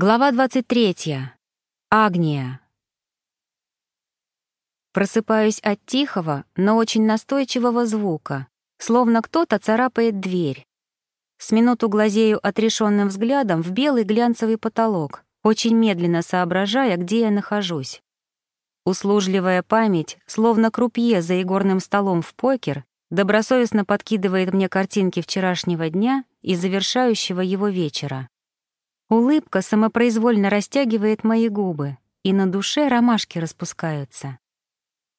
Глава 23. Агния. Просыпаюсь от тихого, но очень настойчивого звука, словно кто-то царапает дверь. С минуту глазею отрешенным взглядом в белый глянцевый потолок, очень медленно соображая, где я нахожусь. Услужливая память, словно крупье за игорным столом в покер, добросовестно подкидывает мне картинки вчерашнего дня и завершающего его вечера. Улыбка самопроизвольно растягивает мои губы, и на душе ромашки распускаются.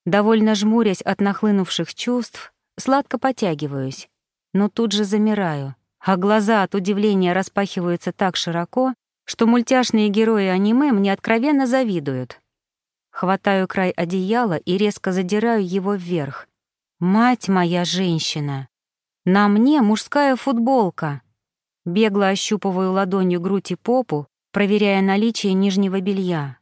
Довольно жмурясь от нахлынувших чувств, сладко потягиваюсь, но тут же замираю, а глаза от удивления распахиваются так широко, что мультяшные герои аниме мне откровенно завидуют. Хватаю край одеяла и резко задираю его вверх. «Мать моя женщина! На мне мужская футболка!» Бегло ощупываю ладонью грудь и попу, проверяя наличие нижнего белья.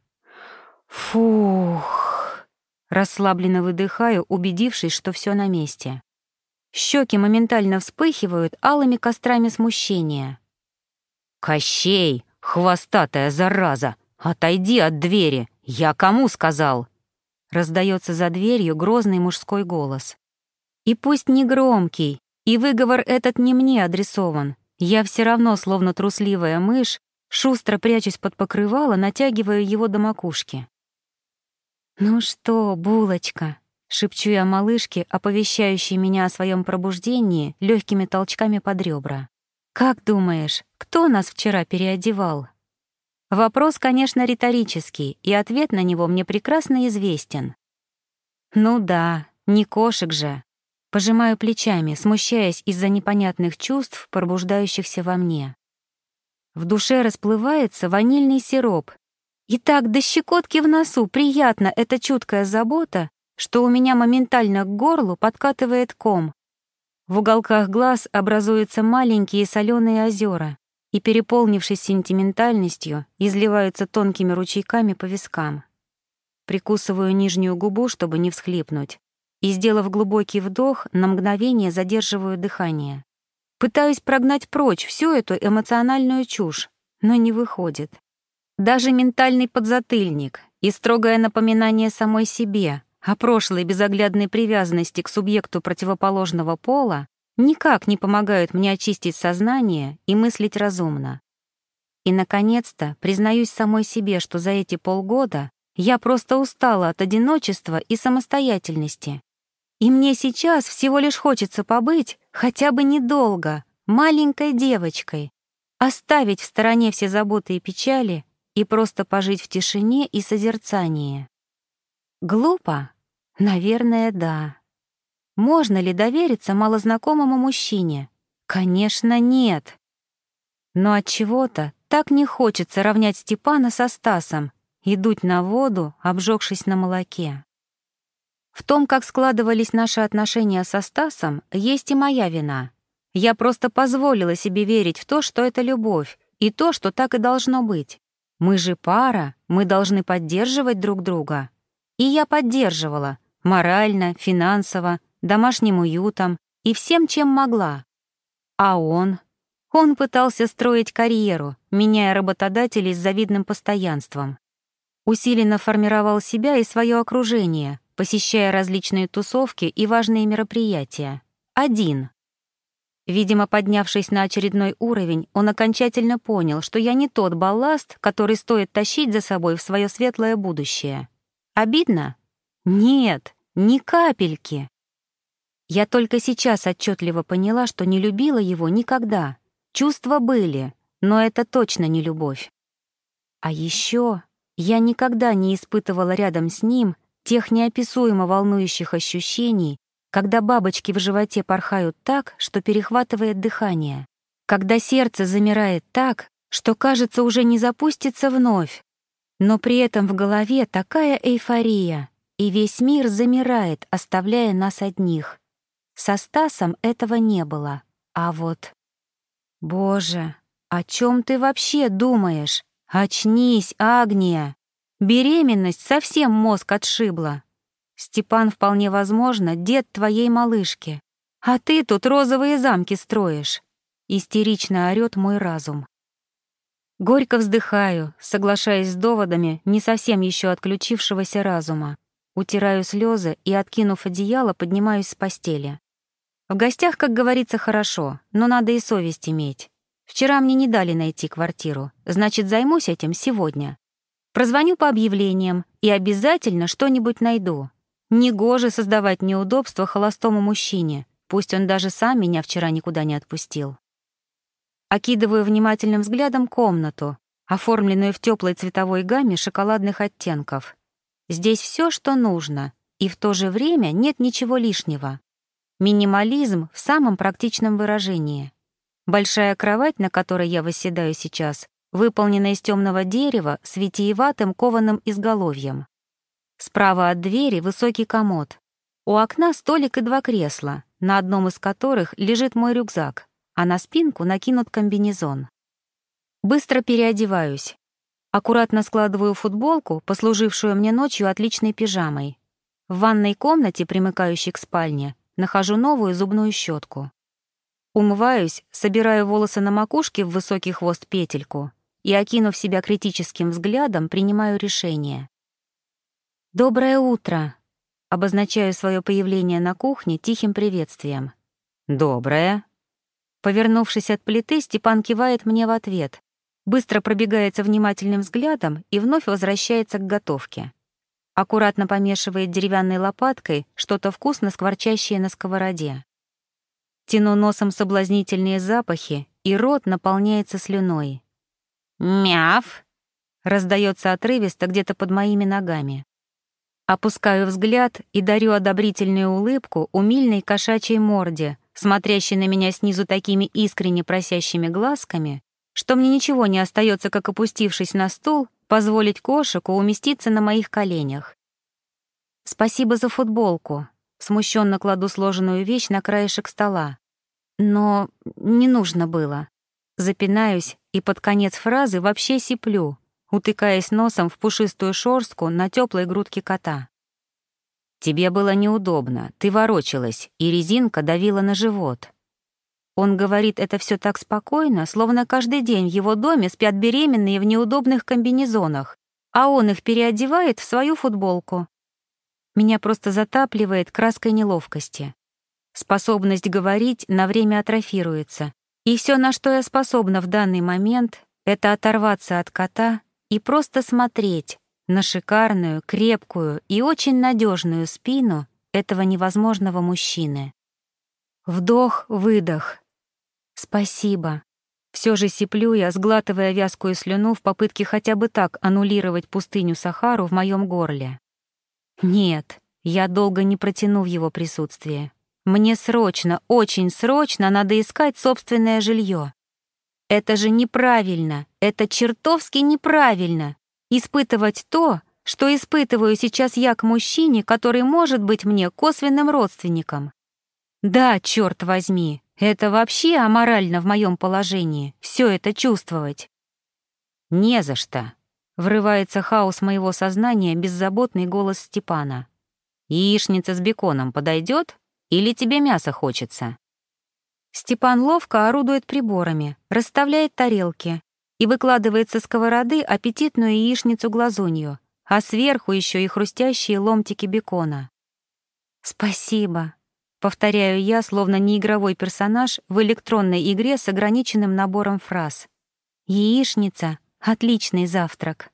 Фух. Расслабленно выдыхаю, убедившись, что все на месте. Щеки моментально вспыхивают алыми кострами смущения. «Кощей, хвостатая зараза! Отойди от двери! Я кому сказал?» Раздается за дверью грозный мужской голос. И пусть не громкий, и выговор этот не мне адресован, я все равно, словно трусливая мышь, шустро прячусь под покрывало, натягиваю его до макушки. «Ну что, булочка?» — шепчу я малышке, оповещающей меня о своем пробуждении легкими толчками под ребра. «Как думаешь, кто нас вчера переодевал?» Вопрос, конечно, риторический, и ответ на него мне прекрасно известен. «Ну да, не кошек же. Пожимаю плечами, смущаясь из-за непонятных чувств, пробуждающихся во мне. В душе расплывается ванильный сироп. И так до щекотки в носу приятно эта чуткая забота, что у меня моментально к горлу подкатывает ком. В уголках глаз образуются маленькие соленые озера и, переполнившись сентиментальностью, изливаются тонкими ручейками по вискам. Прикусываю нижнюю губу, чтобы не всхлипнуть, и, сделав глубокий вдох, на мгновение задерживаю дыхание. Пытаюсь прогнать прочь всю эту эмоциональную чушь, но не выходит. Даже ментальный подзатыльник и строгое напоминание самой себе о прошлой безоглядной привязанности к субъекту противоположного пола никак не помогают мне очистить сознание и мыслить разумно. И, наконец-то, признаюсь самой себе, что за эти полгода я просто устала от одиночества и самостоятельности и мне сейчас всего лишь хочется побыть, хотя бы недолго, маленькой девочкой, оставить в стороне все заботы и печали и просто пожить в тишине и созерцании. Глупо? Наверное, да. Можно ли довериться малознакомому мужчине? Конечно, нет. Но от чего-то так не хочется равнять Степана со Стасом и дуть на воду, обжегшись на молоке. В том, как складывались наши отношения со Стасом, есть и моя вина. Я просто позволила себе верить в то, что это любовь, и то, что так и должно быть. Мы же пара, мы должны поддерживать друг друга. И я поддерживала, морально, финансово, домашним уютом и всем, чем могла. А он? Он пытался строить карьеру, меняя работодателей с завидным постоянством. Усиленно формировал себя и свое окружение, посещая различные тусовки и важные мероприятия. Один. Видимо, поднявшись на очередной уровень, он окончательно понял, что я не тот балласт, который стоит тащить за собой в свое светлое будущее. Обидно? Нет, ни капельки. Я только сейчас отчетливо поняла, что не любила его никогда. Чувства были, но это точно не любовь. А еще я никогда не испытывала рядом с ним тех неописуемо волнующих ощущений, когда бабочки в животе порхают так, что перехватывает дыхание, когда сердце замирает так, что, кажется, уже не запустится вновь, но при этом в голове такая эйфория, и весь мир замирает, оставляя нас одних. Со Стасом этого не было, а вот... Боже, о чем ты вообще думаешь? Очнись, Агния! Беременность совсем мозг отшибла. Степан, вполне возможно, дед твоей малышки. А ты тут розовые замки строишь. Истерично орёт мой разум. Горько вздыхаю, соглашаясь с доводами не совсем еще отключившегося разума. Утираю слезы и, откинув одеяло, поднимаюсь с постели. В гостях, как говорится, хорошо, но надо и совесть иметь. Вчера мне не дали найти квартиру, значит, займусь этим сегодня. Прозвоню по объявлениям и обязательно что-нибудь найду. Негоже создавать неудобства холостому мужчине, пусть он даже сам меня вчера никуда не отпустил. Окидываю внимательным взглядом комнату, оформленную в теплой цветовой гамме шоколадных оттенков. Здесь все, что нужно, и в то же время нет ничего лишнего. Минимализм в самом практичном выражении. Большая кровать, на которой я восседаю сейчас, выполнена из темного дерева с витиеватым кованым изголовьем. Справа от двери высокий комод. У окна столик и два кресла, на одном из которых лежит мой рюкзак а на спинку накинут комбинезон. Быстро переодеваюсь. Аккуратно складываю футболку, послужившую мне ночью отличной пижамой. В ванной комнате, примыкающей к спальне, нахожу новую зубную щетку. Умываюсь, собираю волосы на макушке в высокий хвост петельку и, окинув себя критическим взглядом, принимаю решение. «Доброе утро!» Обозначаю свое появление на кухне тихим приветствием. «Доброе!» Повернувшись от плиты, Степан кивает мне в ответ, быстро пробегается внимательным взглядом и вновь возвращается к готовке. Аккуратно помешивает деревянной лопаткой что-то вкусно скворчащее на сковороде. Тяну носом соблазнительные запахи, и рот наполняется слюной. «Мяв!» — раздается отрывисто где-то под моими ногами. Опускаю взгляд и дарю одобрительную улыбку умильной кошачьей морде — смотрящий на меня снизу такими искренне просящими глазками, что мне ничего не остается, как опустившись на стул, позволить кошику уместиться на моих коленях. «Спасибо за футболку», — смущенно кладу сложенную вещь на краешек стола. «Но не нужно было». Запинаюсь и под конец фразы вообще сиплю, утыкаясь носом в пушистую шорстку на теплой грудке кота. Тебе было неудобно, ты ворочалась, и резинка давила на живот. Он говорит это все так спокойно, словно каждый день в его доме спят беременные в неудобных комбинезонах, а он их переодевает в свою футболку. Меня просто затапливает краской неловкости. Способность говорить на время атрофируется, и все, на что я способна в данный момент, это оторваться от кота и просто смотреть, на шикарную, крепкую и очень надежную спину этого невозможного мужчины. Вдох-выдох. Спасибо. Все же сиплю я, сглатывая вязкую слюну в попытке хотя бы так аннулировать пустыню Сахару в моем горле. Нет, я долго не протяну в его присутствии. Мне срочно, очень срочно надо искать собственное жилье. Это же неправильно, это чертовски неправильно испытывать то, что испытываю сейчас я к мужчине, который может быть мне косвенным родственником. Да, черт возьми, это вообще аморально в моем положении, все это чувствовать. Не за что. Врывается хаос моего сознания беззаботный голос Степана. Яичница с беконом подойдет или тебе мясо хочется? Степан ловко орудует приборами, расставляет тарелки, и выкладывает со сковороды аппетитную яичницу-глазунью, а сверху еще и хрустящие ломтики бекона. «Спасибо», — повторяю я, словно неигровой персонаж в электронной игре с ограниченным набором фраз. «Яичница — отличный завтрак».